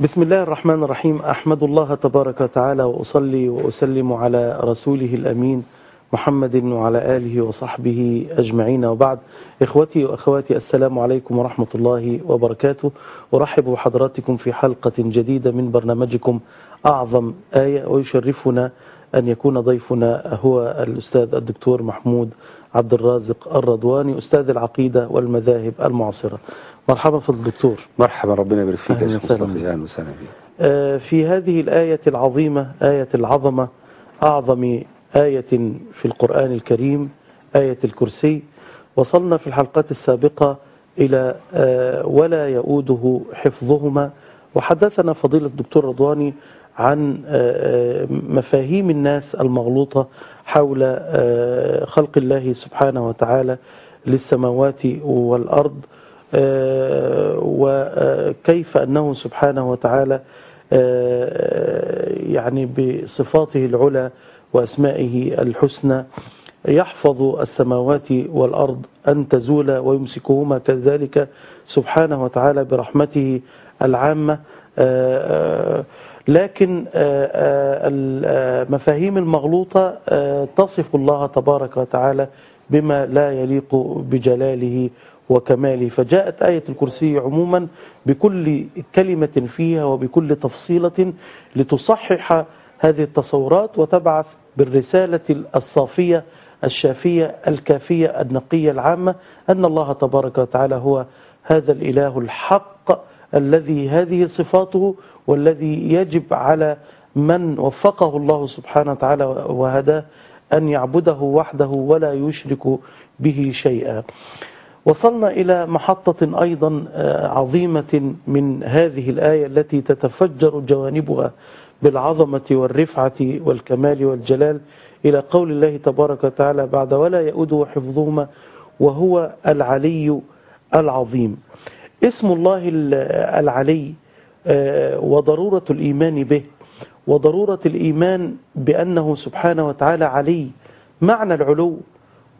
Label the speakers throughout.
Speaker 1: بسم الله الرحمن الرحيم. أحمد الله تبارك وتعالى وأصلي وأسلم على رسوله الأمين محمد وعلى آله وصحبه أجمعين. وبعد إخوتي وأخواتي السلام عليكم ورحمة الله وبركاته. أرحب بحضراتكم في حلقة جديدة من برنامجكم أعظم آية ويشرفنا أن يكون ضيفنا هو الأستاذ الدكتور محمود عبد الرازق الرضواني أستاذ العقيدة والمذاهب المعاصرة. مرحبا في الدكتور.
Speaker 2: مرحبا ربنا يبارك فيك يا شيخ. مصطفى. أهلا وسهلا بك
Speaker 1: آه، في هذه الآية العظيمة آية العظمة أعظم آية في القرآن الكريم آية الكرسي. وصلنا في الحلقات السابقة إلى آه، ولا يؤوده حفظهما. وحدثنا فضيلة الدكتور رضواني عن آه، مفاهيم الناس المغلوطة حول خلق الله سبحانه وتعالى للسماوات والأرض. وكيف أنه سبحانه وتعالى آه، يعني بصفاته العلى وأسمائه الحسنى يحفظ السماوات والأرض أن تزول ويمسكهما كذلك سبحانه وتعالى برحمته العامة. آه، آه، لكن آه، آه، المفاهيم المغلوطة آه، تصف الله تبارك وتعالى بما لا يليق بجلاله وكماله. فجاءت آية الكرسي عموما بكل كلمة فيها وبكل تفصيلة لتصحح هذه التصورات وتبعث بالرسالة الصافية الشافية الكافية النقية العامة أن الله تبارك وتعالى هو هذا الإله الحق الذي هذه صفاته والذي يجب على من وفقه الله سبحانه وتعالى وهداه أن يعبده وحده ولا يشرك به شيئا. وصلنا إلى محطة أيضا آه، عظيمة من هذه الآية التي تتفجر جوانبها بالعظمة والرفعة والكمال والجلال إلى قول الله تبارك وتعالى بعد ولا يؤده حفظهما وهو العلي العظيم اسم الله ال- العلي آه، وضرورة الإيمان به وضرورة الإيمان بأنه سبحانه وتعالى علي معنى العلو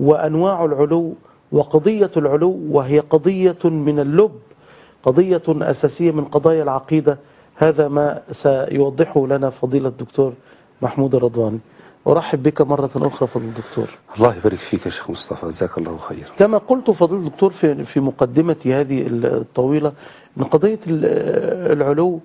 Speaker 1: وأنواع العلو وقضية العلو وهي قضية من اللب قضية أساسية من قضايا العقيدة. هذا ما سيوضحه لنا فضيلة الدكتور محمود الرضواني. أرحب بك مرة أخرى فضيلة الدكتور.
Speaker 2: الله يبارك فيك يا شيخ مصطفى جزاك الله خيرا.
Speaker 1: كما قلت فضيلة الدكتور في في مقدمتي هذه الطويلة أن قضية ال- العلو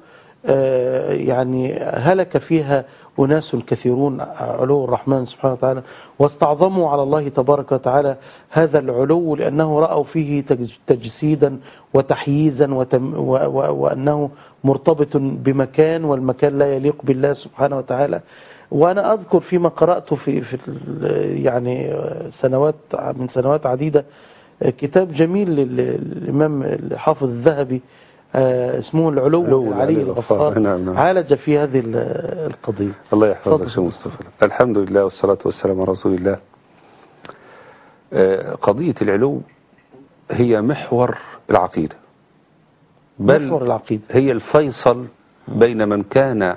Speaker 1: آه، يعني هلك فيها أناس كثيرون علو الرحمن سبحانه وتعالى واستعظموا على الله تبارك وتعالى هذا العلو لأنه رأوا فيه تج- تجسيدا وتحييزا وتم وأنه مرتبط بمكان والمكان لا يليق بالله سبحانه وتعالى. وأنا أذكر فيما قرأت في, في يعني سنوات من سنوات عديدة كتاب جميل لل- للإمام الحافظ الذهبي اسمه العلو
Speaker 2: علو
Speaker 1: العلي الغفار.
Speaker 2: نعم، نعم.
Speaker 1: عالج في هذه ال- القضية.
Speaker 2: الله يحفظك شيخ مصطفى. الحمد لله والصلاة والسلام على رسول الله. آه، قضية العلو هي محور العقيدة. بل
Speaker 1: محور العقيدة.
Speaker 2: هي الفيصل بين من كان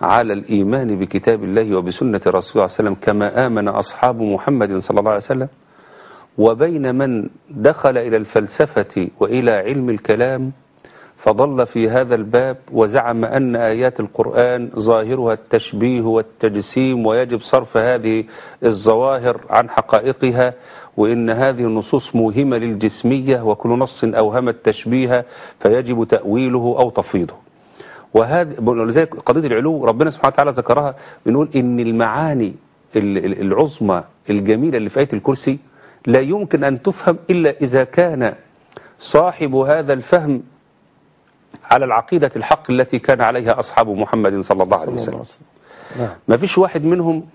Speaker 2: على الإيمان بكتاب الله وبسنة رسول الله صلى الله عليه وسلم كما آمن أصحاب محمد صلى الله عليه وسلم. وبين من دخل إلى الفلسفة وإلى علم الكلام فضل في هذا الباب وزعم أن آيات القرآن ظاهرها التشبيه والتجسيم ويجب صرف هذه الظواهر عن حقائقها وإن هذه النصوص موهمة للجسمية وكل نص أوهم التشبيه فيجب تأويله أو تفويضه. وهذا قضية العلو ربنا سبحانه وتعالى ذكرها بنقول إن المعاني ال- ال- العظمى الجميلة اللي في آية الكرسي لا يمكن أن تفهم إلا إذا كان صاحب هذا الفهم على العقيدة الحق التي كان عليها أصحاب محمد صلى الله عليه وسلم.
Speaker 1: نعم.
Speaker 2: ما فيش واحد منهم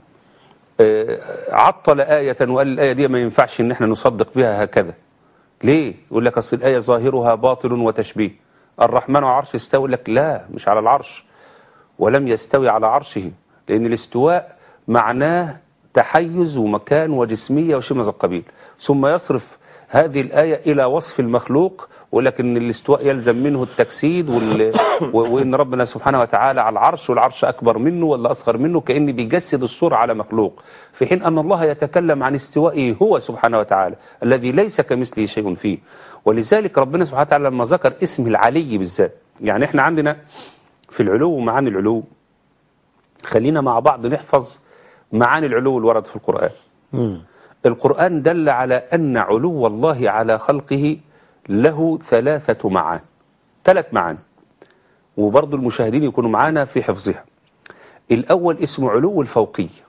Speaker 2: آه، عطل آية وقال الآية دي ما ينفعش إن إحنا نصدق بها هكذا. ليه؟ يقول لك أصل الآية ظاهرها باطل وتشبيه. الرحمن العرش استوى لك لا مش على العرش. ولم يستوي على عرشه لأن الاستواء معناه تحيز ومكان وجسمية وشيء من القبيل. ثم يصرف هذه الآية إلى وصف المخلوق ولكن الاستواء يلزم منه التجسيد وال... وإن ربنا سبحانه وتعالى على العرش والعرش أكبر منه ولا أصغر منه كأن بيجسد الصورة على مخلوق. في حين أن الله يتكلم عن استوائه هو سبحانه وتعالى الذي ليس كمثله شيء فيه. ولذلك ربنا سبحانه وتعالى لما ذكر اسم العلي بالذات يعني إحنا عندنا في العلو ومعاني العلو خلينا مع بعض نحفظ معاني العلو الورد في القرآن.
Speaker 1: مم.
Speaker 2: القرآن دل على أن علو الله على خلقه له ثلاثة معان ثلاث معاني. وبرضو المشاهدين يكونوا معانا في حفظها. الأول اسمه علو الفوقية.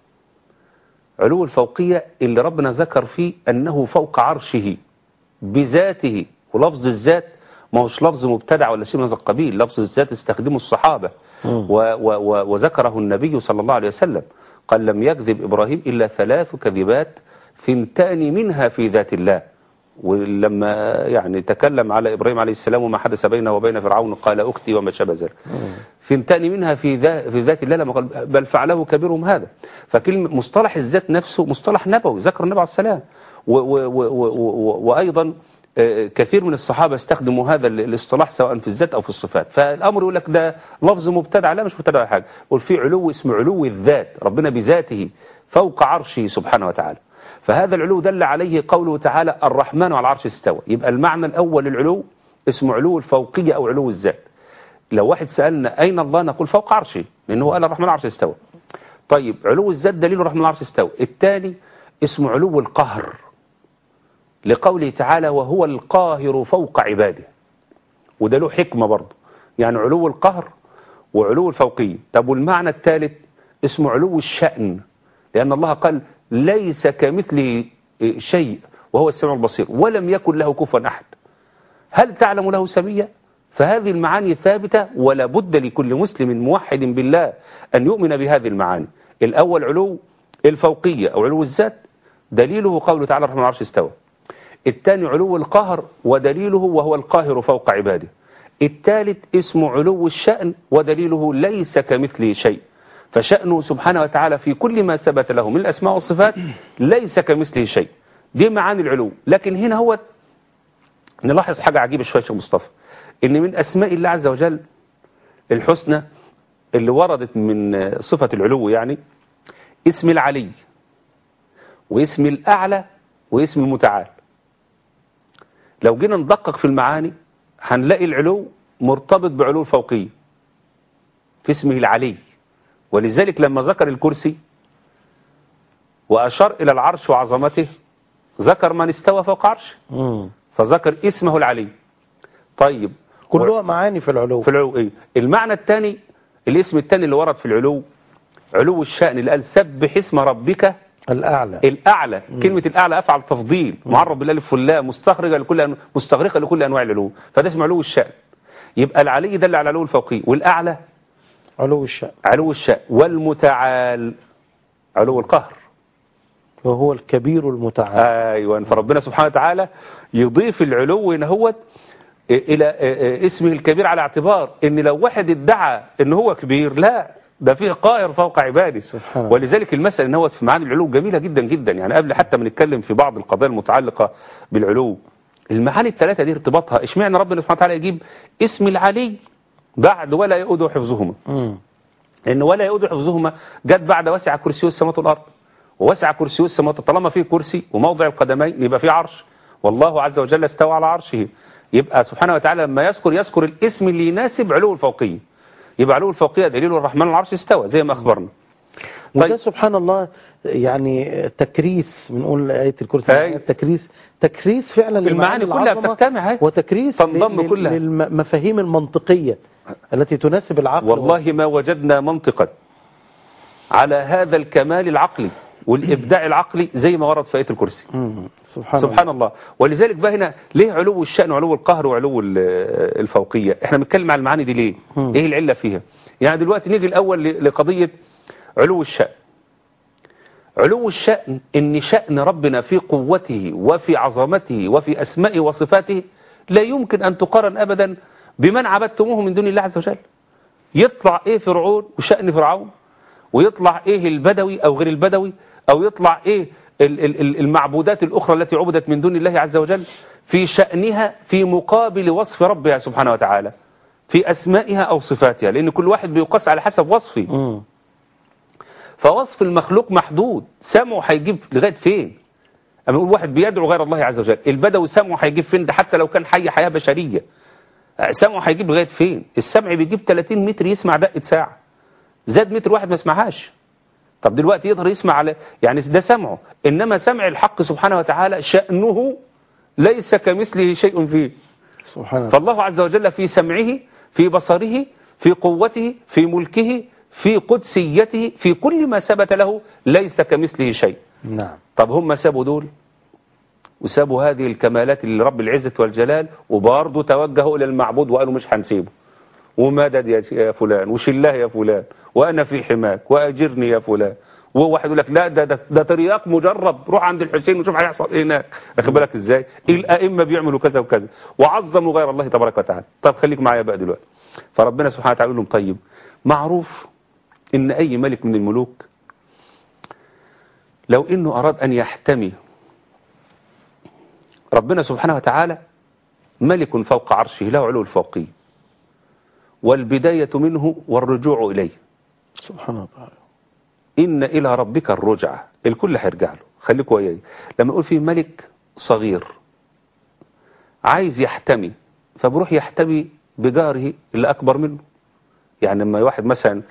Speaker 2: علو الفوقية اللي ربنا ذكر فيه أنه فوق عرشه بذاته ولفظ الذات ما هوش لفظ مبتدع ولا شيء من هذا القبيل لفظ الذات استخدمه الصحابة. و و و وذكره النبي صلى الله عليه وسلم. قال لم يكذب إبراهيم إلا ثلاث كذبات ثنتان منها في ذات الله. ولما يعني تكلم على إبراهيم عليه السلام وما حدث بينه وبين فرعون قال أختي وما شابه ذلك ثنتان منها في ذا في ذات الله لما قال بل فعله كبيرهم هذا. فكلمة مصطلح الذات نفسه مصطلح نبوي ذكر النبي عليه السلام. وأيضا كثير من الصحابة استخدموا هذا ال- الاصطلاح سواء في الذات أو في الصفات. فالأمر يقول لك ده لفظ مبتدع لا مش مبتدع حاجة. يقول في علو اسمه علو الذات ربنا بذاته فوق عرشه سبحانه وتعالى. فهذا العلو دل عليه قوله تعالى الرحمن على العرش استوى. يبقى المعنى الأول للعلو اسمه علو الفوقية أو علو الذات. لو واحد سألنا أين الله نقول فوق عرشه لأنه قال الرحمن على العرش استوى. طيب علو الذات دليل الرحمن على العرش استوى. الثاني اسمه علو القهر. لقوله تعالى وهو القاهر فوق عباده. وده له حكمة برضه. يعني علو القهر وعلو الفوقية. طب والمعنى الثالث؟ اسمه علو الشأن. لأن الله قال ليس كمثله شيء وهو السميع البصير ولم يكن له كفوا أحد. هل تعلم له سمية؟ فهذه المعاني ثابتة ولا بد لكل مسلم موحد بالله أن يؤمن بهذه المعاني. الأول علو الفوقية أو علو الذات. دليله قوله تعالى الرحمن العرش استوى. الثاني علو القهر ودليله وهو القاهر فوق عباده. الثالث اسمه علو الشأن ودليله ليس كمثله شيء. فشأنه سبحانه وتعالى في كل ما ثبت له من الأسماء والصفات ليس كمثله شيء. دي معاني العلو. لكن هنا هو نلاحظ حاجة عجيبة شوية شيخ مصطفى. إن من أسماء الله عز وجل الحسنى اللي وردت من صفة العلو يعني اسم العلي واسم الأعلى واسم المتعال. لو جينا ندقق في المعاني هنلاقي العلو مرتبط بعلو الفوقية في اسمه العلي. ولذلك لما ذكر الكرسي وأشار إلى العرش وعظمته ذكر من استوى فوق عرشه. فذكر اسمه العلي. طيب
Speaker 1: كلها معاني في العلو.
Speaker 2: في العلو إيه؟ المعنى الثاني الاسم الثاني اللي ورد في العلو علو الشأن اللي قال سبح اسم ربك
Speaker 1: الأعلى.
Speaker 2: الأعلى. كلمة الأعلى أفعل تفضيل. معرب بالألف واللام مستخرجة لكل أنو... مستغرقة لكل أنواع العلو. فده اسمه علو الشأن. يبقى العلي دل على علو الفوقي. والأعلى؟
Speaker 1: علو الشأن.
Speaker 2: علو الشأن. والمتعال. علو القهر.
Speaker 1: وهو الكبير المتعال.
Speaker 2: أيوه. فربنا سبحانه وتعالى يضيف العلو هنا هو إلى إسمه الكبير على اعتبار إن لو واحد ادعى إن هو كبير لا. ده فيه قاهر فوق عباده.
Speaker 1: الله.
Speaker 2: ولذلك المسألة إن هو في معاني العلو جميلة جدا جدا. يعني قبل حتى ما نتكلم في بعض القضايا المتعلقة بالعلو المعاني الثلاثة دي ارتباطها اشمعنى ربنا سبحانه وتعالى يجيب اسم العلي بعد ولا يؤود حفظهما. لأن ولا يؤود حفظهما جت بعد وسع كرسيه السماوات والأرض. ووسع كرسيه السماوات طالما فيه كرسي وموضع القدمين يبقى فيه عرش. والله عز وجل استوى على عرشه. يبقى سبحانه وتعالى لما يذكر يذكر الاسم اللي يناسب علو الفوقية. يبقى علو الفوقية دليل الرحمن العرش استوى زي ما أخبرنا
Speaker 1: وده
Speaker 2: طيب.
Speaker 1: سبحان الله يعني تكريس بنقول آية الكرسي
Speaker 2: أي.
Speaker 1: تكريس تكريس فعلا
Speaker 2: المعاني
Speaker 1: لمعاني
Speaker 2: كلها بتجتمع.
Speaker 1: وتكريس
Speaker 2: تنضم كلها.
Speaker 1: للمفاهيم المنطقية التي تناسب العقل
Speaker 2: والله ما وجدنا منطقا على هذا الكمال العقلي والإبداع العقلي زي ما ورد في آية الكرسي.
Speaker 1: سبحان,
Speaker 2: سبحان الله. ولذلك بقى هنا ليه علو الشأن وعلو القهر وعلو ال- الفوقية؟ إحنا بنتكلم على المعاني دي ليه؟
Speaker 1: مم.
Speaker 2: إيه العلة فيها؟ يعني دلوقتي نيجي الأول ل- لقضية علو الشأن. علو الشأن إن شأن ربنا في قوته وفي عظمته وفي أسمائه وصفاته لا يمكن أن تقارن أبدا بمن عبدتموه من دون الله عز وجل. يطلع إيه فرعون وشأن فرعون؟ ويطلع إيه البدوي أو غير البدوي؟ أو يطلع ال- المعبودات الأخرى التي عبدت من دون الله عز وجل في شأنها في مقابل وصف ربها سبحانه وتعالى في أسمائها أو صفاتها لأن كل واحد بيقاس على حسب وصفه. فوصف المخلوق محدود سمعه هيجيب لغاية فين؟ أما يقول واحد بيدعو غير الله عز وجل البدوي سمعه هيجيب فين؟ ده حتى لو كان حي حياة بشرية. سمعه هيجيب لغاية فين؟ السمع بيجيب 30 متر يسمع دقة ساعة. زاد متر واحد ما يسمعهاش طب دلوقتي يقدر يسمع على يعني ده سمعه. إنما سمع الحق سبحانه وتعالى شأنه ليس كمثله شيء فيه.
Speaker 1: سبحان الله.
Speaker 2: فالله عز وجل في سمعه في بصره في قوته في ملكه في قدسيته في كل ما ثبت له ليس كمثله شيء.
Speaker 1: نعم.
Speaker 2: طب هم سابوا دول؟ وسابوا هذه الكمالات لرب العزة والجلال وبرضه توجهوا إلى المعبود وقالوا مش هنسيبه. ومدد يا فلان وشلاه يا فلان؟ وأنا في حماك وأجرني يا فلان. وواحد يقول لك لا ده ده, ده ترياق مجرب. روح عند الحسين وشوف هيحصل إيه هناك. واخد بالك إزاي؟ الأئمة بيعملوا كذا وكذا. وعظموا غير الله تبارك وتعالى. طب خليك معايا بقى دلوقتي. فربنا سبحانه وتعالى يقول لهم طيب معروف إن أي ملك من الملوك لو إنه أراد أن يحتمي ربنا سبحانه وتعالى ملك فوق عرشه له علو الفوقية. والبداية منه والرجوع إليه.
Speaker 1: سبحان الله.
Speaker 2: إن إلى ربك الرجعة. الكل هيرجع له. خليك وياي. لما يقول في ملك صغير عايز يحتمي فبروح يحتمي بجاره اللي أكبر منه. يعني لما واحد مثلا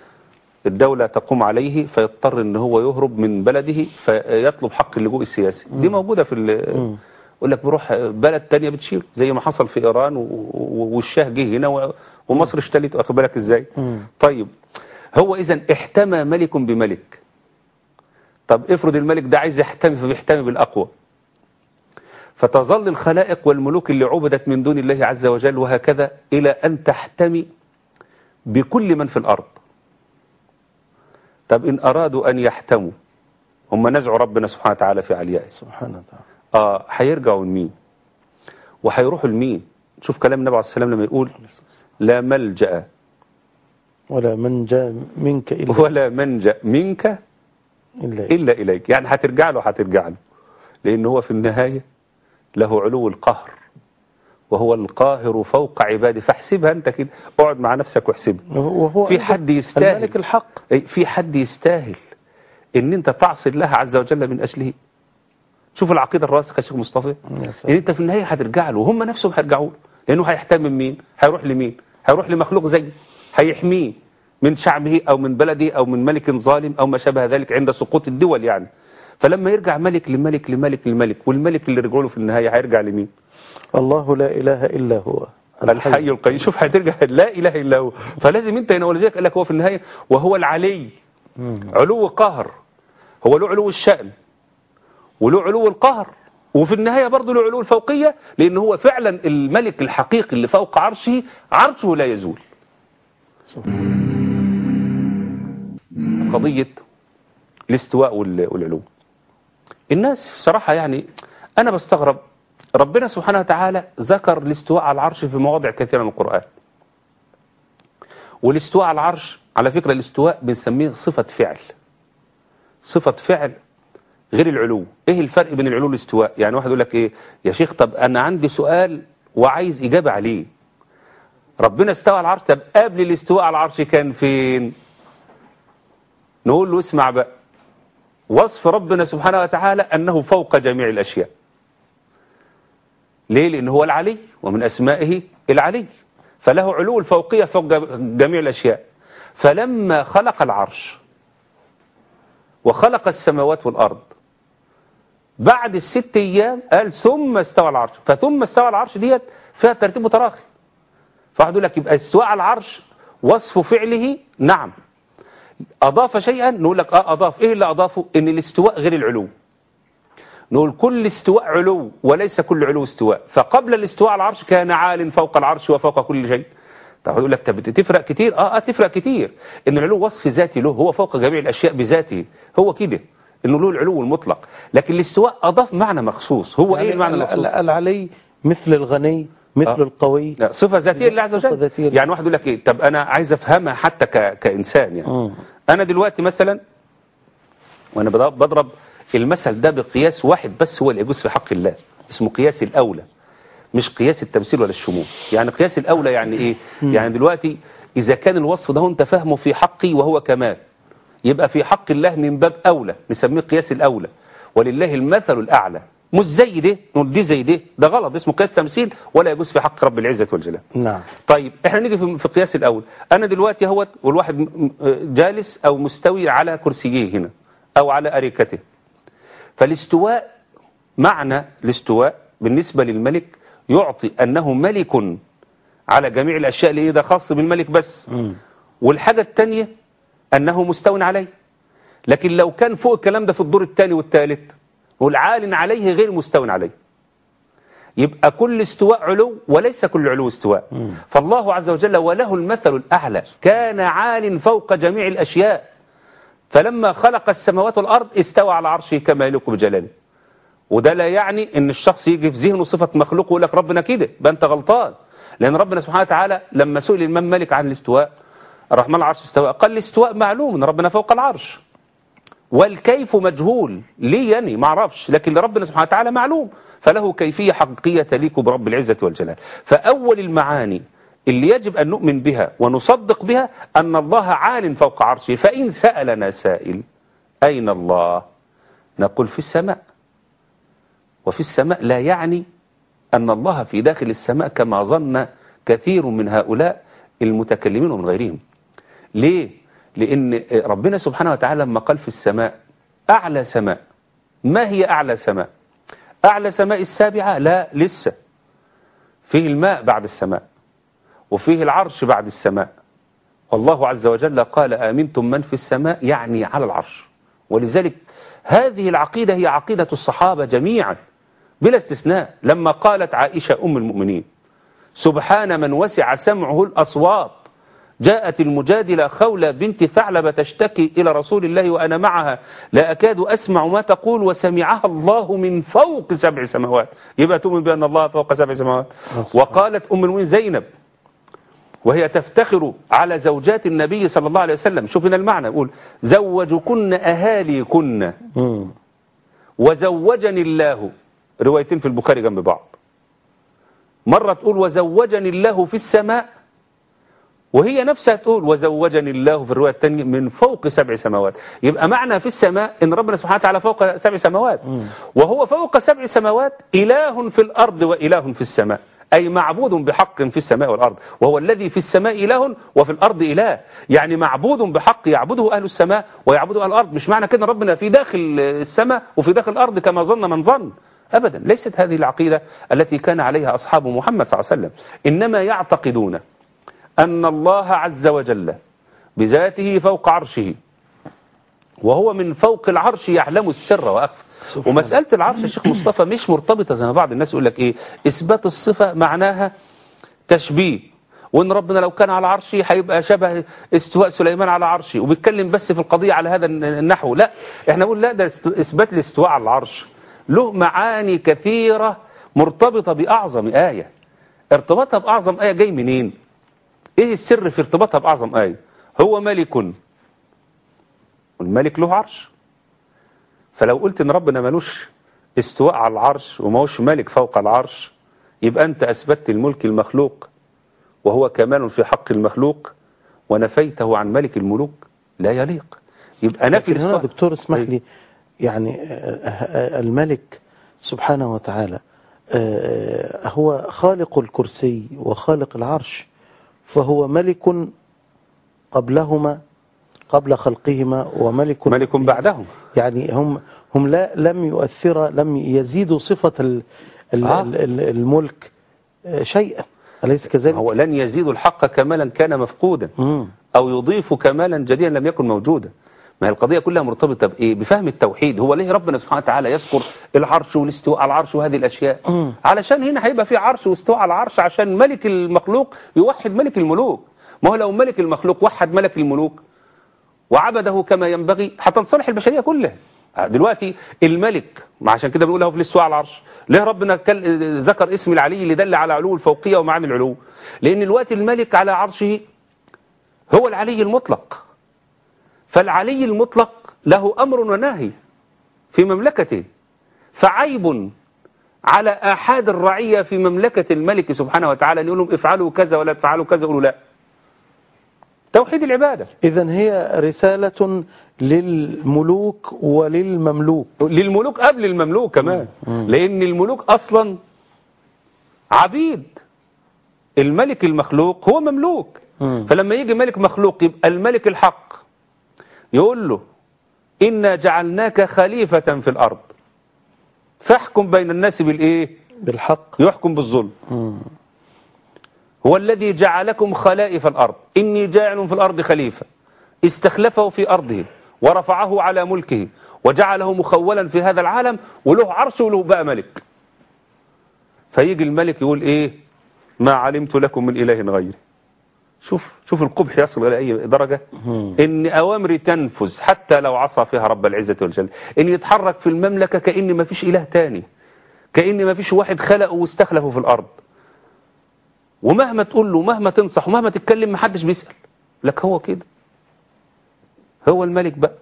Speaker 2: الدولة تقوم عليه فيضطر إن هو يهرب من بلده فيطلب حق اللجوء السياسي. دي موجودة في. يقول لك بروح بلد تانية بتشيل زي ما حصل في و- والشاه جه هنا ومصر اشتلت واخد بالك إزاي؟
Speaker 1: مم.
Speaker 2: طيب هو اذا احتمى ملك بملك. طب افرض الملك ده عايز يحتمي فبيحتمي بالأقوى. فتظل الخلائق والملوك اللي عبدت من دون الله عز وجل وهكذا إلى أن تحتمي بكل من في الأرض. طب إن أرادوا أن يحتموا هم نزعوا ربنا سبحانه وتعالى في عليائه.
Speaker 1: سبحان الله.
Speaker 2: آه هيرجعوا لمين؟ وهيروحوا لمين؟ شوف كلام النبي عليه السلام لما يقول لا ملجأ.
Speaker 1: ولا من جاء منك إلا,
Speaker 2: ولا منجأ منك
Speaker 1: إلا
Speaker 2: إلا إليك. يعني هترجع له هترجع له. لأن هو في النهاية له علو القهر. وهو القاهر فوق عباده فاحسبها أنت كده. اقعد مع نفسك واحسبها.
Speaker 1: وهو
Speaker 2: في حد يستاهل.
Speaker 1: الملك الحق.
Speaker 2: في حد يستاهل إن أنت تعصي الله عز وجل من أجله؟ شوف العقيدة الراسخة يا شيخ مصطفى.
Speaker 1: سلام.
Speaker 2: انت في النهاية هترجع له وهم نفسهم هيرجعوا له. لأنه هيحتمي من مين هيروح لمين؟ هيروح لمخلوق زيه هيحميه من شعبه أو من بلده أو من ملك ظالم أو ما شابه ذلك عند سقوط الدول يعني. فلما يرجع ملك لملك لملك لملك والملك اللي رجعوا له في النهاية هيرجع لمين؟
Speaker 1: الله لا إله إلا هو.
Speaker 2: الحي. القيوم. شوف هترجع لا إله إلا هو. فلازم أنت هنا ولذلك قال لك هو في النهاية وهو العلي. علو قهر. هو له علو الشأن. وله علو القهر. وفي النهاية برضه له علو الفوقية لأن هو فعلا الملك الحقيقي اللي فوق عرشه عرشه لا يزول. قضية الاستواء وال- والعلو. الناس بصراحة يعني أنا بستغرب ربنا سبحانه وتعالى ذكر الاستواء على العرش في مواضع كثيرة من القرآن. والاستواء على العرش على فكرة الاستواء بنسميه صفة فعل. صفة فعل غير العلو. إيه الفرق بين العلو والاستواء؟ يعني واحد يقول لك إيه يا شيخ طب أنا عندي سؤال وعايز إجابة عليه. ربنا استوى على العرش. طب قبل الاستواء على العرش كان فين؟ نقول له اسمع بقى. وصف ربنا سبحانه وتعالى أنه فوق جميع الأشياء. ليه؟ لأن هو العلي ومن أسمائه العلي. فله علو الفوقية فوق جميع الأشياء. فلما خلق العرش وخلق السماوات والأرض بعد الست أيام قال ثم استوى العرش. فثم استوى العرش ديت فيها ترتيب متراخي. فواحد يقول لك يبقى استواء العرش وصف فعله نعم. أضاف شيئا نقول لك آه أضاف. إيه اللي أضافه؟ إن الاستواء غير العلو. نقول كل استواء علو وليس كل علو استواء. فقبل الاستواء على العرش كان عال فوق العرش وفوق كل شيء. طب يقول لك طب تفرق كتير؟ آه آه تفرق كتير. إن العلو وصف ذاتي له هو فوق جميع الأشياء بذاته. هو كده. إنه له العلو المطلق. لكن الاستواء أضاف معنى مخصوص. هو إيه المعنى
Speaker 1: ال-
Speaker 2: المخصوص
Speaker 1: ال- العلي مثل الغني مثل
Speaker 2: آه.
Speaker 1: القوي.
Speaker 2: لا، صفة ذاتية لله عز
Speaker 1: صفة
Speaker 2: وجل. يعني واحد يقول لك إيه طب أنا عايز أفهمها حتى ك... كإنسان يعني.
Speaker 1: مم.
Speaker 2: أنا دلوقتي مثلا وأنا بضرب- بضرب المثل ده بقياس واحد بس هو اللي يجوز في حق الله اسمه قياس الأولى مش قياس التمثيل ولا الشمول. يعني قياس الأولى يعني إيه؟ يعني دلوقتي إذا كان الوصف ده أنت فاهمه في حقي وهو كمال. يبقى في حق الله من باب أولى نسميه قياس الأولى. ولله المثل الأعلى. مش زي ده نقول دي زي ده. ده غلط اسمه قياس تمثيل ولا يجوز في حق رب العزة والجلال.
Speaker 1: نعم.
Speaker 2: طيب إحنا نيجي في القياس الأول. أنا دلوقتي أهوت والواحد م- م- جالس أو مستوي على كرسيه هنا أو على أريكته. فالاستواء معنى الاستواء بالنسبة للملك يعطي أنه ملك على جميع الأشياء اللي ده خاص بالملك بس.
Speaker 1: مم.
Speaker 2: والحاجة الثانية أنه مستو عليه. لكن لو كان فوق الكلام ده في الدور الثاني والثالث والعال عليه غير مستو عليه. يبقى كل استواء علو وليس كل علو استواء.
Speaker 1: مم.
Speaker 2: فالله عز وجل وله المثل الأعلى. كان عال فوق جميع الأشياء. فلما خلق السماوات والأرض استوى على عرشه كما يليق بجلاله. وده لا يعني إن الشخص يجي في ذهنه صفة مخلوق ويقول لك ربنا كده يبقى أنت غلطان. لأن ربنا سبحانه وتعالى لما سئل الإمام مالك عن الاستواء الرحمن العرش استواء قال الاستواء معلوم ربنا فوق العرش. والكيف مجهول ليه يعني ما أعرفش لكن لربنا سبحانه وتعالى معلوم. فله كيفية حقيقية تليق برب العزة والجلال. فأول المعاني اللي يجب أن نؤمن بها ونصدق بها أن الله عال فوق عرشه. فإن سألنا سائل أين الله؟ نقول في السماء. وفي السماء لا يعني أن الله في داخل السماء كما ظن كثير من هؤلاء المتكلمين ومن غيرهم. ليه؟ لأن ربنا سبحانه وتعالى لما قال في السماء أعلى سماء. ما هي أعلى سماء؟ أعلى سماء السابعة؟ لا لسه. فيه الماء بعد السماء وفيه العرش بعد السماء. والله عز وجل قال آمنتم من في السماء؟ يعني على العرش. ولذلك هذه العقيدة هي عقيدة الصحابة جميعا بلا استثناء. لما قالت عائشة أم المؤمنين سبحان من وسع سمعه الأصوات جاءت المجادلة خولة بنت ثعلبة تشتكي إلى رسول الله وأنا معها. لا أكاد أسمع ما تقول وسمعها الله من فوق سبع سماوات. يبقى تؤمن بأن الله فوق سبع سماوات. وقالت أم المؤمنين زينب وهي تفتخر على زوجات النبي صلى الله عليه وسلم. شوف هنا المعنى يقول زوجكن أهاليكن. وزوجني الله. روايتين في البخاري جنب بعض. مرة تقول وزوجني الله في السماء وهي نفسها تقول وزوجني الله في الرواية الثانية من فوق سبع سماوات. يبقى معنى في السماء إن ربنا سبحانه وتعالى فوق سبع سماوات. وهو فوق سبع سماوات إله في الأرض وإله في السماء. أي معبود بحق في السماء والأرض. وهو الذي في السماء إله وفي الأرض إله. يعني معبود بحق يعبده أهل السماء ويعبده أهل الأرض. مش معنى كده ربنا في داخل السماء وفي داخل الأرض كما ظن من ظن. أبدا. ليست هذه العقيدة التي كان عليها أصحاب محمد صلى الله عليه وسلم. إنما يعتقدون أن الله عز وجل بذاته فوق عرشه وهو من فوق العرش يعلم السر وأخفى. ومسألة العرش يا شيخ مصطفى مش مرتبطة زي ما بعض الناس يقول لك إيه؟ إثبات الصفة معناها تشبيه. وإن ربنا لو كان على عرشه هيبقى شبه استواء سليمان على عرشه وبيتكلم بس في القضية على هذا النحو. لا إحنا نقول لا ده إثبات الاستواء على العرش. له معاني كثيرة مرتبطة بأعظم آية. ارتباطها بأعظم آية جاي منين؟ إيه السر في ارتباطها بأعظم آية؟ هو ملك. والملك له عرش. فلو قلت إن ربنا ملوش استواء على العرش وماهوش ملك فوق العرش يبقى أنت أثبتت الملك المخلوق وهو كمال في حق المخلوق ونفيته عن ملك الملوك لا يليق. يبقى نفي الاستواء.
Speaker 1: دكتور اسمح
Speaker 2: طيب.
Speaker 1: لي يعني آه، الملك سبحانه وتعالى آه، هو خالق الكرسي وخالق العرش. فهو ملك قبلهما قبل خلقهما وملك
Speaker 2: ملك بعدهم
Speaker 1: يعني هم هم لا لم يؤثر لم يزيدوا صفة ال- ال-
Speaker 2: آه.
Speaker 1: ال- ال- الملك شيئا أليس كذلك؟
Speaker 2: هو لن يزيد الحق كمالا كان مفقودا
Speaker 1: مم.
Speaker 2: أو يضيف كمالا جديدا لم يكن موجودا ما هي القضية كلها مرتبطة بإيه؟ بفهم التوحيد. هو ليه ربنا سبحانه وتعالى يذكر العرش والاستواء على العرش وهذه الأشياء؟
Speaker 1: مم.
Speaker 2: علشان هنا هيبقى في عرش واستواء على العرش عشان ملك المخلوق يوحد ملك الملوك. ما هو لو ملك المخلوق وحد ملك الملوك وعبده كما ينبغي هتنصلح البشرية كلها. دلوقتي الملك ما عشان كده بنقول له في الاستواء على العرش. ليه ربنا ذكر اسم العلي اللي دل على علو الفوقية ومعاني العلو؟ لأن الوقت الملك على عرشه هو العلي المطلق. فالعلي المطلق له أمر ونهي في مملكته. فعيب على آحاد الرعية في مملكة الملك سبحانه وتعالى أن يقول لهم افعلوا كذا ولا تفعلوا كذا يقولوا لا. توحيد العبادة.
Speaker 1: إذا هي رسالة للملوك وللمملوك.
Speaker 2: للملوك قبل المملوك كمان. لأن الملوك أصلا عبيد. الملك المخلوق هو مملوك.
Speaker 1: مم.
Speaker 2: فلما يجي ملك مخلوق يبقى الملك الحق. يقول له إنا جعلناك خليفة في الأرض. فاحكم بين الناس بالإيه؟
Speaker 1: بالحق.
Speaker 2: يحكم بالظلم.
Speaker 1: مم.
Speaker 2: هو الذي جعلكم خلائف الأرض. إني جاعل في الأرض خليفة. استخلفه في أرضه ورفعه على ملكه وجعله مخولا في هذا العالم وله عرش وله بقى ملك. فيجي الملك يقول إيه؟ ما علمت لكم من إله غيري. شوف شوف القبح يصل إلى أي درجة. إن أوامري تنفذ حتى لو عصى فيها رب العزة والجلال إن يتحرك في المملكة كأن ما فيش إله تاني. كأن ما فيش واحد خلقه واستخلفه في الأرض. ومهما تقول له مهما تنصح ومهما تتكلم محدش بيسأل. لك هو كده. هو الملك بقى.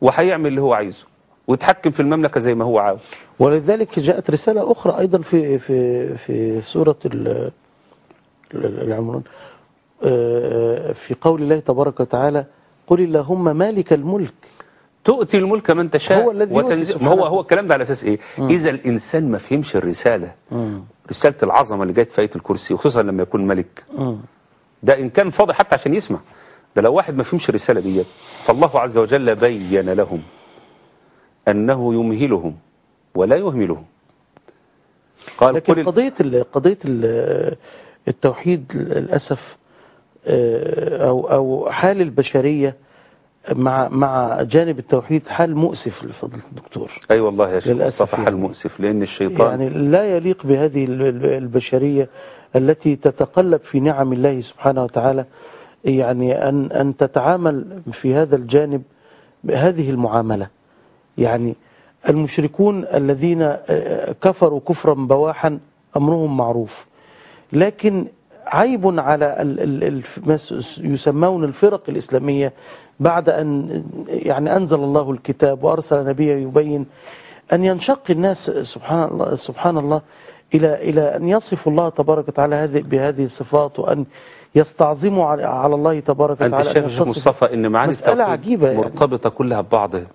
Speaker 2: وهيعمل اللي هو عايزه. ويتحكم في المملكة زي ما هو عاوز.
Speaker 1: ولذلك جاءت رسالة أخرى أيضا في في في سورة ال- ال- العمران. في قول الله تبارك وتعالى قل اللهم مالك الملك.
Speaker 2: تؤتي الملك من تشاء
Speaker 1: هو الذي سبحانه.
Speaker 2: ما هو هو الكلام ده على أساس إيه؟ إذا الإنسان ما فهمش الرسالة.
Speaker 1: مم.
Speaker 2: رسالة العظمة اللي جت في آية الكرسي وخصوصا لما يكون ملك.
Speaker 1: مم.
Speaker 2: ده إن كان فاضي حتى عشان يسمع. ده لو واحد ما فهمش الرسالة ديت فالله عز وجل بين لهم أنه يمهلهم ولا يهملهم. قال
Speaker 1: لكن ال- قضية ال- التوحيد للأسف آه، أو أو حال البشرية مع مع جانب التوحيد حال مؤسف لفضيلة الدكتور.
Speaker 2: أي والله يا شيخ مصطفى حال
Speaker 1: يعني.
Speaker 2: مؤسف لأن الشيطان
Speaker 1: يعني لا يليق بهذه ال- ال- البشرية التي تتقلب في نعم الله سبحانه وتعالى يعني أن أن تتعامل في هذا الجانب بهذه المعاملة. يعني المشركون الذين آه، كفروا كفرا بواحا أمرهم معروف. لكن عيب على ال- ال- ال- ما يسمون الفرق الإسلامية بعد أن يعني أنزل الله الكتاب وأرسل نبيه يبين أن ينشق الناس سبحان الله سبحان الله إلى إلى أن يصفوا الله تبارك وتعالى هذه بهذه الصفات وأن يستعظموا على الله تبارك وتعالى أن
Speaker 2: شايف مصطفى إن معاني التوحيد
Speaker 1: عجيبة يعني.
Speaker 2: مرتبطة كلها ببعضها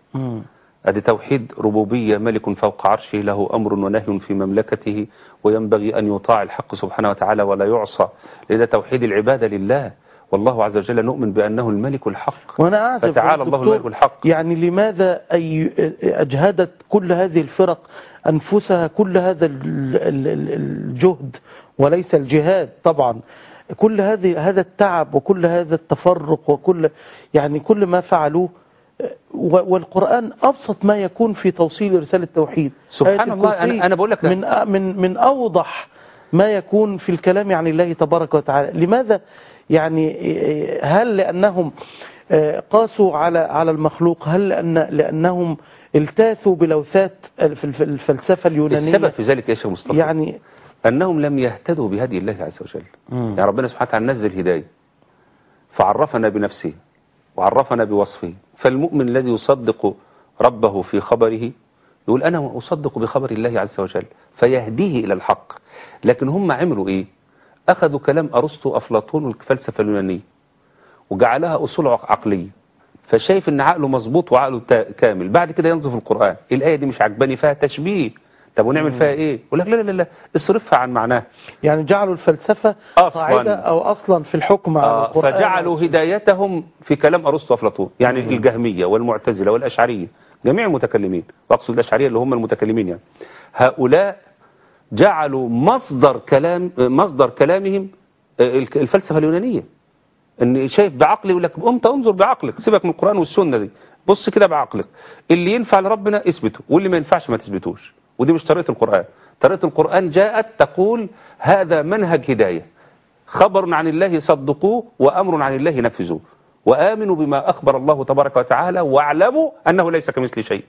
Speaker 2: أدي توحيد ربوبية ملك فوق عرشه له أمر ونهي في مملكته وينبغي أن يطاع الحق سبحانه وتعالى ولا يعصى. لذا توحيد العبادة لله والله عز وجل نؤمن بأنه الملك الحق.
Speaker 1: وأنا أعجب
Speaker 2: فتعالى الله الملك الحق.
Speaker 1: يعني لماذا أي أجهدت كل هذه الفرق أنفسها كل هذا ال- ال- ال- الجهد وليس الجهاد؟ طبعا كل هذه هذا التعب وكل هذا التفرق وكل يعني كل ما فعلوه والقرآن أبسط ما يكون في توصيل رسالة التوحيد.
Speaker 2: سبحان
Speaker 1: آية
Speaker 2: الله،
Speaker 1: الكرسي
Speaker 2: أنا- أنا بقول لك-
Speaker 1: من من من أوضح ما يكون في الكلام عن الله تبارك وتعالى. لماذا؟ يعني هل لأنهم آه، قاسوا على على المخلوق؟ هل لأن لأنهم التاثوا بلوثات الف- الف- الفلسفة اليونانية؟
Speaker 2: السبب في ذلك يا شيخ مصطفى؟
Speaker 1: يعني
Speaker 2: أنهم لم يهتدوا بهدي الله عز وجل.
Speaker 1: مم.
Speaker 2: يعني ربنا سبحانه وتعالى نزل هداية. فعرفنا بنفسه وعرفنا بوصفه. فالمؤمن الذي يصدق ربه في خبره يقول أنا أصدق بخبر الله عز وجل فيهديه إلى الحق. لكن هم عملوا إيه؟ أخذوا كلام أرسطو أفلاطون والفلسفة اليونانية وجعلها أصول عق- عقلية. فشايف إن عقله مظبوط وعقله كامل. بعد كده ينظف القرآن. الآية دي مش عجباني فيها تشبيه. طب ونعمل فيها إيه؟ يقول لك لا لا لا اصرفها عن معناها
Speaker 1: يعني جعلوا الفلسفة
Speaker 2: أصلاً.
Speaker 1: قاعدة أو أصلا في الحكم على
Speaker 2: آه
Speaker 1: القرآن
Speaker 2: فجعلوا هدايتهم في كلام أرسطو وأفلاطون يعني الجهمية والمعتزلة والأشعرية جميع المتكلمين. وأقصد الأشعرية اللي هم المتكلمين يعني. هؤلاء جعلوا مصدر كلام مصدر كلامهم الك- الفلسفة اليونانية. إن شايف بعقلي يقول لك قمت انظر بعقلك سيبك من القرآن والسنة دي. بص كده بعقلك. اللي ينفع لربنا اثبته واللي ما ينفعش ما تثبتوش. ودي مش طريقة القرآن. طريقة القرآن جاءت تقول هذا منهج هداية. خبر عن الله صدقوه وأمر عن الله نفذوه. وآمنوا بما أخبر الله تبارك وتعالى واعلموا أنه ليس كمثل شيء.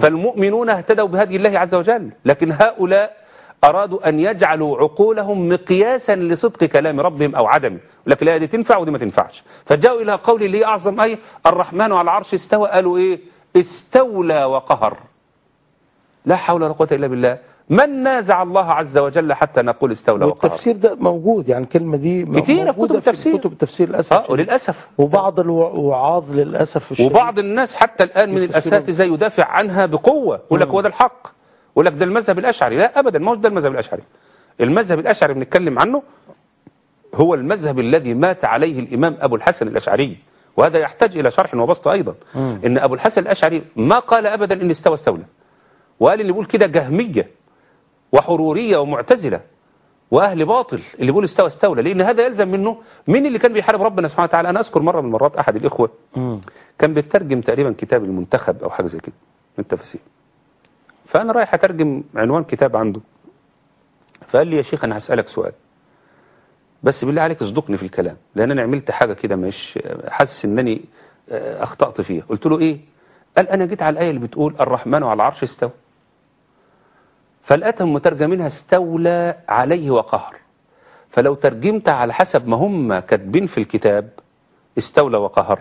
Speaker 2: فالمؤمنون اهتدوا بهدي الله عز وجل. لكن هؤلاء أرادوا أن يجعلوا عقولهم مقياسا لصدق كلام ربهم أو عدمه. لكن الآية دي تنفع ودي ما تنفعش. فجاءوا إلى قول اللي أعظم آية الرحمن على العرش استوى. قالوا إيه؟ استولى وقهر. لا حول ولا قوة إلا بالله. من نازع الله عز وجل حتى نقول استولى وقهر
Speaker 1: والتفسير ده موجود يعني الكلمة دي م-
Speaker 2: كتيرة في كتب التفسير.
Speaker 1: كتب التفسير للأسف
Speaker 2: آه. وللأسف.
Speaker 1: وبعض الوعاظ للأسف الشديد.
Speaker 2: وبعض الناس حتى الآن من. الأساتذة يدافع عنها بقوة. يقول لك هو ده الحق. يقول لك ده المذهب الأشعري. لا أبدا ما هوش ده المذهب الأشعري. المذهب الأشعري بنتكلم عنه هو المذهب الذي مات عليه الإمام أبو الحسن الأشعري. وهذا يحتاج إلى شرح وبسط أيضا.
Speaker 1: مم.
Speaker 2: إن أبو الحسن الأشعري ما قال أبدا إن استوى استولى. وقال اللي بيقول كده جهمية وحرورية ومعتزلة وأهل باطل اللي بيقول استوى استولى لأن هذا يلزم منه مين اللي كان بيحارب ربنا سبحانه وتعالى؟ أنا أذكر مرة من المرات أحد الإخوة. كان بيترجم تقريبا كتاب المنتخب أو حاجة زي كده من التفاسير فأنا رايح أترجم عنوان كتاب عنده. فقال لي يا شيخ أنا هسألك سؤال. بس بالله عليك اصدقني في الكلام لأن أنا عملت حاجة كده مش حاسس إنني آه، أخطأت فيها. قلت له إيه؟ قال أنا جيت على الآية اللي بتقول الرحمن على العرش استوى. فلقيتهم مترجمينها استولى عليه وقهر. فلو ترجمت على حسب ما هم كاتبين في الكتاب استولى وقهر.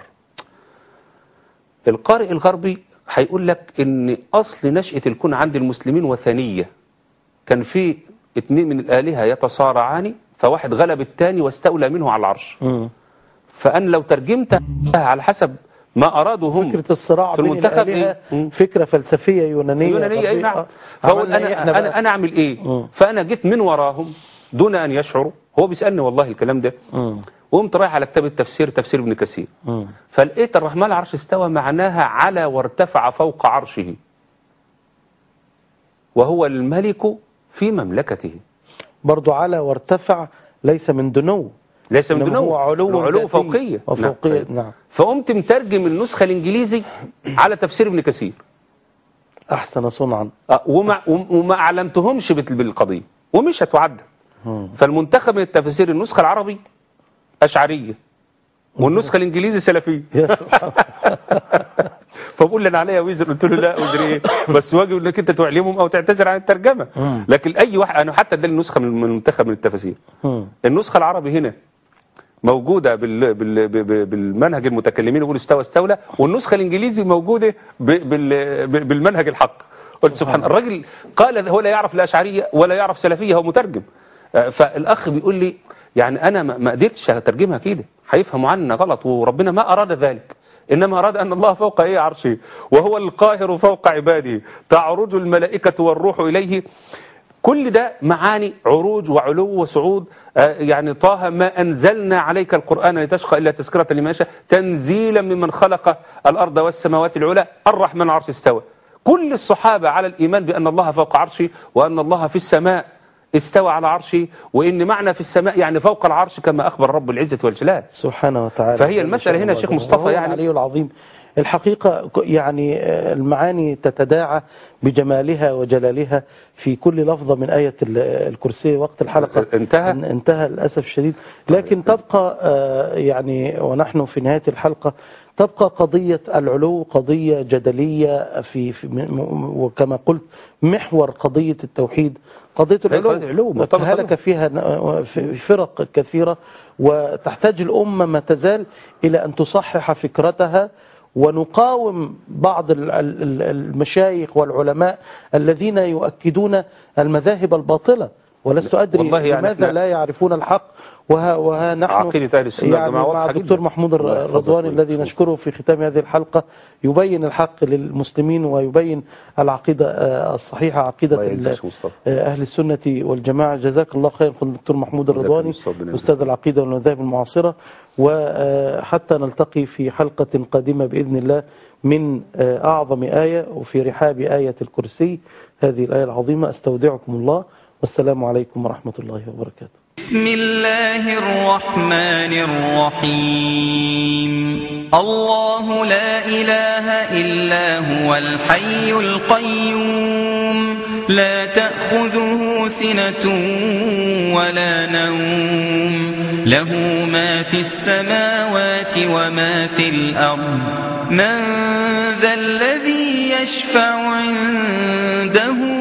Speaker 2: القارئ الغربي هيقول لك إن أصل نشأة الكون عند المسلمين وثنية. كان في اتنين من الآلهة يتصارعان فواحد غلب الثاني واستولى منه على العرش.
Speaker 1: مم.
Speaker 2: فأن لو ترجمت على حسب ما أرادوا هم
Speaker 1: فكرة الصراع
Speaker 2: في
Speaker 1: بين
Speaker 2: المنتخب
Speaker 1: الآلهة
Speaker 2: إيه؟
Speaker 1: فكرة فلسفية يونانية
Speaker 2: يونانية أي
Speaker 1: غربية.
Speaker 2: نعم
Speaker 1: آه.
Speaker 2: فأقول
Speaker 1: عملنا إيه
Speaker 2: أنا أنا,
Speaker 1: بقى؟
Speaker 2: أنا أعمل إيه
Speaker 1: مم.
Speaker 2: فأنا جيت من وراهم دون أن يشعروا هو بيسألني والله الكلام ده. وقمت رايح على كتاب التفسير تفسير ابن كثير. فلقيت الرحمن على العرش استوى معناها على وارتفع فوق عرشه وهو الملك في مملكته
Speaker 1: برضو على وارتفع ليس من دنو
Speaker 2: ليس من دونه.
Speaker 1: هو علو
Speaker 2: علو فوقية.
Speaker 1: وفوقية
Speaker 2: نعم.
Speaker 1: نعم.
Speaker 2: فقمت مترجم النسخة الإنجليزي على تفسير ابن كثير.
Speaker 1: أحسن صنعا.
Speaker 2: آه، وما, وما أعلمتهمش بال- بالقضية. ومش هتعدى. فالمنتخب من التفاسير النسخة العربي أشعرية. والنسخة الإنجليزي سلفية. فبقول لي أنا عليا وزر. قلت له لا وزر إيه؟ بس واجب إنك أنت تعلمهم أو تعتذر عن
Speaker 1: الترجمة.
Speaker 2: لكن أي واحد أنا حتى اداني النسخة من من المنتخب من التفاسير. النسخة العربي هنا ب- بالمنهج المتكلمين يقول استوى استولى ب- بال ب- بالمنهج الحق. قلت سبحان الراجل قال هو لا يعرف الاشعريه ولا يعرف سلفية هو مترجم. آه، فالأخ بيقول لي يعني أنا ما قدرتش اترجمها كده. هيفهموا عنا غلط وربنا ما أراد ذلك. إنما أراد أن الله فوق إيه عرشه؟ وهو القاهر فوق عباده. تعرج الملائكة والروح إليه. كل ده معاني عروج وعلو وصعود آه، يعني طه ما أنزلنا عليك القرآن لتشقى إلا تذكرة لمن يشاء تنزيلا ممن خلق الأرض والسماوات العلى الرحمن العرش استوى. كل الصحابة على الإيمان بأن الله فوق عرشه وأن الله في السماء استوى على عرشه وإن معنى في السماء يعني فوق العرش كما أخبر رب العزة والجلال.
Speaker 1: سبحانه وتعالى.
Speaker 2: فهي المسألة هنا شيخ مصطفى يعني-
Speaker 1: العلي العظيم. الحقيقة يعني آه، المعاني تتداعى بجمالها وجلالها في كل لفظة من آية ال- الكرسي وقت الحلقة
Speaker 2: انتهى؟
Speaker 1: إن- انتهى للأسف الشديد لكن تبقى آه، يعني ونحن في نهاية الحلقة تبقى قضية العلو قضية جدلية في, وكما قلت محور قضية التوحيد قضية العلو,
Speaker 2: قضية العلو
Speaker 1: هلك. فيها في- فرق كثيرة وتحتاج الأمة ما تزال إلى أن تصحح فكرتها ونقاوم بعض ال- ال- ال- المشايخ والعلماء الذين يؤكدون المذاهب الباطلة. ولست أدري
Speaker 2: والله يعني
Speaker 1: لماذا لا يعرفون الحق وها, وها نحن
Speaker 2: عقيدة أهل السنة
Speaker 1: يعني مع الدكتور. محمود الرضواني الذي. نشكره في ختام هذه الحلقة يبين الحق للمسلمين ويبين العقيدة آه، الصحيحة عقيدة. آه، أهل السنة والجماعة جزاك الله خير الدكتور محمود الرضواني أستاذ العقيدة والمذاهب المعاصرة وحتى نلتقي في حلقة قادمة بإذن الله من آه، أعظم آية وفي رحاب آية الكرسي هذه الآية العظيمة أستودعكم الله والسلام عليكم ورحمة الله وبركاته.
Speaker 3: بسم الله الرحمن الرحيم. الله لا إله إلا هو الحي القيوم. لا تأخذه سنة ولا نوم. له ما في السماوات وما في الأرض. من ذا الذي يشفع عنده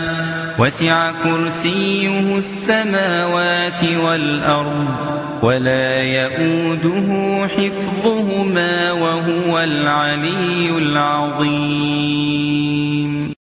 Speaker 3: وسع كرسيه السماوات والأرض ولا يئوده حفظهما وهو العلي العظيم.